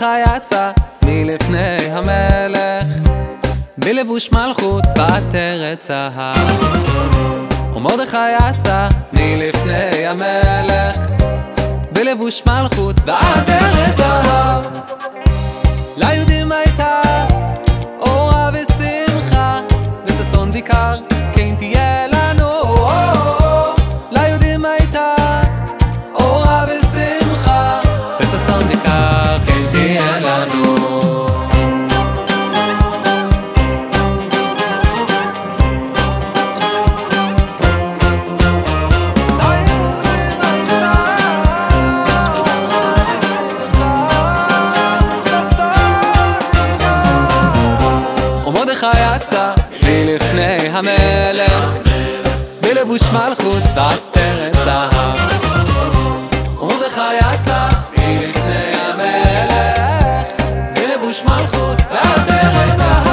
ומרדכי יצא מלפני המלך בלבוש מלכות בעטרת זהב ומרדכי יצא מלפני המלך בלבוש מלכות בעטרת זהב ומרדכי יצא מלפני המלך בלבוש מלכות בעטרת זהב. ומרדכי יצא המלך בלבוש מלכות זהב.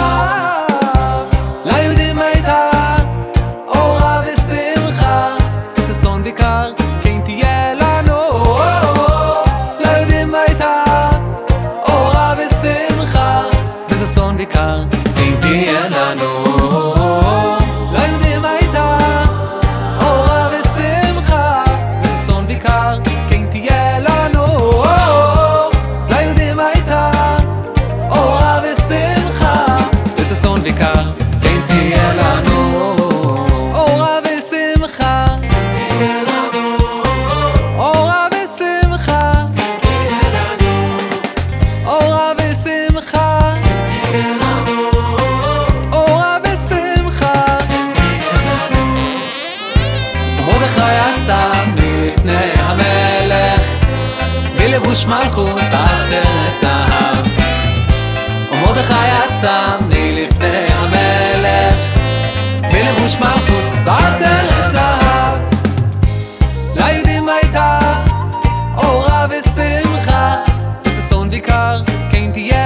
ליהודים אורה כן אורה כן תהיה לנו ליהודים הייתה אורה ושמחה וששון ויקר כן תהיה לנו. ליהודים הייתה אורה ושמחה וששון ויקר כן תהיה לנו גוש מלכות עטרת זהב. ומרדכי יצא מלפני המלך, מלבוש מלכות ועטרת זהב. ליהודים הייתה אורה ושמחה, וששון ויכר כן תהיה